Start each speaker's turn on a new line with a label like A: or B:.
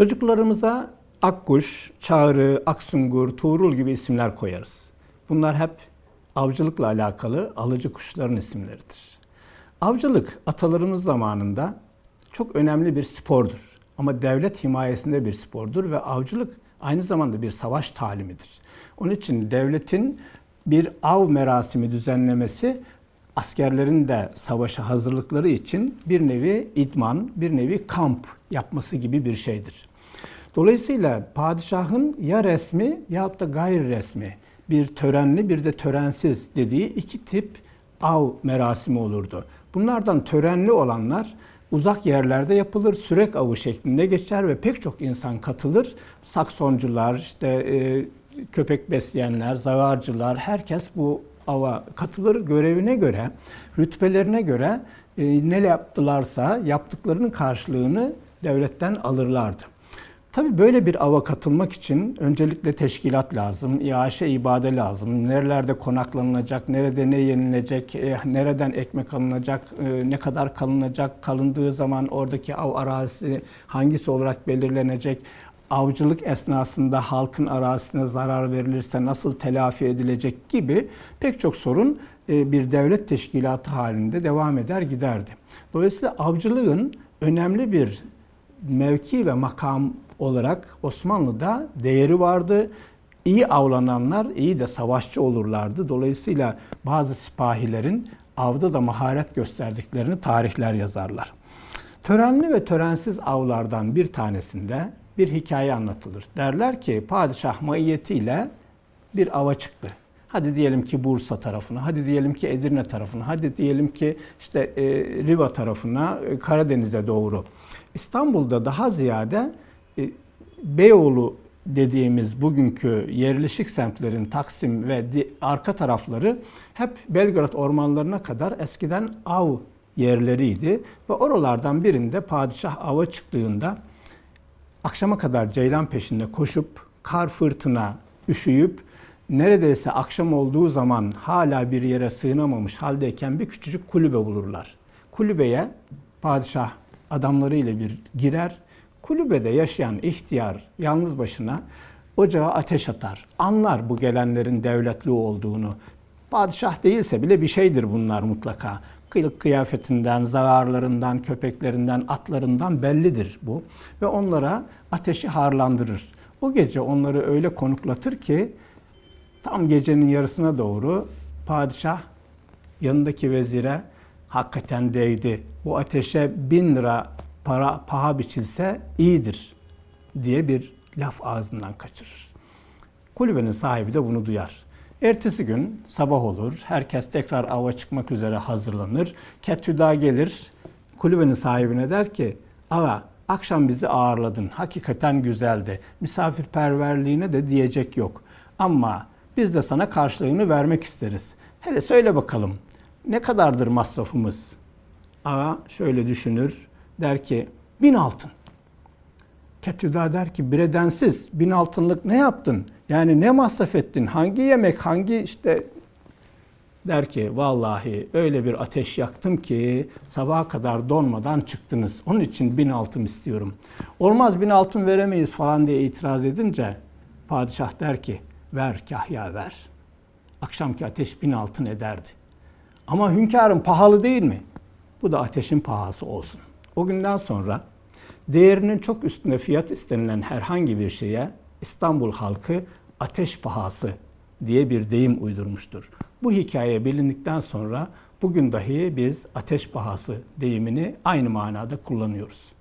A: Çocuklarımıza akkuş, çağrı, aksungur, tuğrul gibi isimler koyarız. Bunlar hep avcılıkla alakalı alıcı kuşların isimleridir. Avcılık atalarımız zamanında çok önemli bir spordur. Ama devlet himayesinde bir spordur ve avcılık aynı zamanda bir savaş talimidir. Onun için devletin bir av merasimi düzenlemesi askerlerin de savaşa hazırlıkları için bir nevi idman, bir nevi kamp yapması gibi bir şeydir. Dolayısıyla padişahın ya resmi ya da gayri resmi bir törenli bir de törensiz dediği iki tip av merasimi olurdu. Bunlardan törenli olanlar uzak yerlerde yapılır, sürek avı şeklinde geçer ve pek çok insan katılır. Saksoncular, işte e, köpek besleyenler, zavarcılar, herkes bu ava katılır görevine göre, rütbelerine göre e, ne yaptılarsa yaptıklarının karşılığını devletten alırlardı. Tabii böyle bir ava katılmak için öncelikle teşkilat lazım, iaşe ibade lazım. Nerelerde konaklanılacak, nerede ne yenilecek, e, nereden ekmek alınacak, e, ne kadar kalınacak, kalındığı zaman oradaki av arazisi hangisi olarak belirlenecek, avcılık esnasında halkın arazisine zarar verilirse nasıl telafi edilecek gibi pek çok sorun e, bir devlet teşkilatı halinde devam eder giderdi. Dolayısıyla avcılığın önemli bir mevki ve makam olarak Osmanlı'da değeri vardı. İyi avlananlar iyi de savaşçı olurlardı. Dolayısıyla bazı sipahilerin avda da maharet gösterdiklerini tarihler yazarlar. Törenli ve törensiz avlardan bir tanesinde bir hikaye anlatılır. Derler ki padişah maiyetiyle bir ava çıktı. Hadi diyelim ki Bursa tarafına, hadi diyelim ki Edirne tarafına, hadi diyelim ki işte e, Riva tarafına, e, Karadeniz'e doğru. İstanbul'da daha ziyade e, Beyoğlu dediğimiz bugünkü yerleşik semtlerin Taksim ve arka tarafları hep Belgrad ormanlarına kadar eskiden av yerleriydi ve oralardan birinde padişah ava çıktığında akşama kadar ceylan peşinde koşup kar fırtına üşüyüp neredeyse akşam olduğu zaman hala bir yere sığınamamış haldeyken bir küçücük kulübe bulurlar. Kulübeye padişah adamlarıyla bir girer Kulübede yaşayan ihtiyar yalnız başına ocağa ateş atar. Anlar bu gelenlerin devletli olduğunu. Padişah değilse bile bir şeydir bunlar mutlaka. Kılık kıyafetinden, zararlarından, köpeklerinden, atlarından bellidir bu. Ve onlara ateşi harlandırır. O gece onları öyle konuklatır ki tam gecenin yarısına doğru padişah yanındaki vezire hakikaten değdi. Bu ateşe bin lira para paha biçilse iyidir diye bir laf ağzından kaçırır. Kulübenin sahibi de bunu duyar. Ertesi gün sabah olur, herkes tekrar ava çıkmak üzere hazırlanır. Ketüda gelir, kulübenin sahibine der ki, ava akşam bizi ağırladın, hakikaten güzeldi. Misafirperverliğine de diyecek yok. Ama biz de sana karşılığını vermek isteriz. Hele söyle bakalım, ne kadardır masrafımız? Ava şöyle düşünür, der ki bin altın. Ketüda der ki biredensiz bin altınlık ne yaptın? Yani ne masraf ettin? Hangi yemek, hangi işte der ki vallahi öyle bir ateş yaktım ki sabaha kadar donmadan çıktınız. Onun için bin altın istiyorum. Olmaz bin altın veremeyiz falan diye itiraz edince padişah der ki ver kahya ver. Akşamki ateş bin altın ederdi. Ama hünkârım pahalı değil mi? Bu da ateşin pahası olsun. O günden sonra değerinin çok üstünde fiyat istenilen herhangi bir şeye İstanbul halkı ateş pahası diye bir deyim uydurmuştur. Bu hikaye bilindikten sonra bugün dahi biz ateş pahası deyimini aynı manada kullanıyoruz.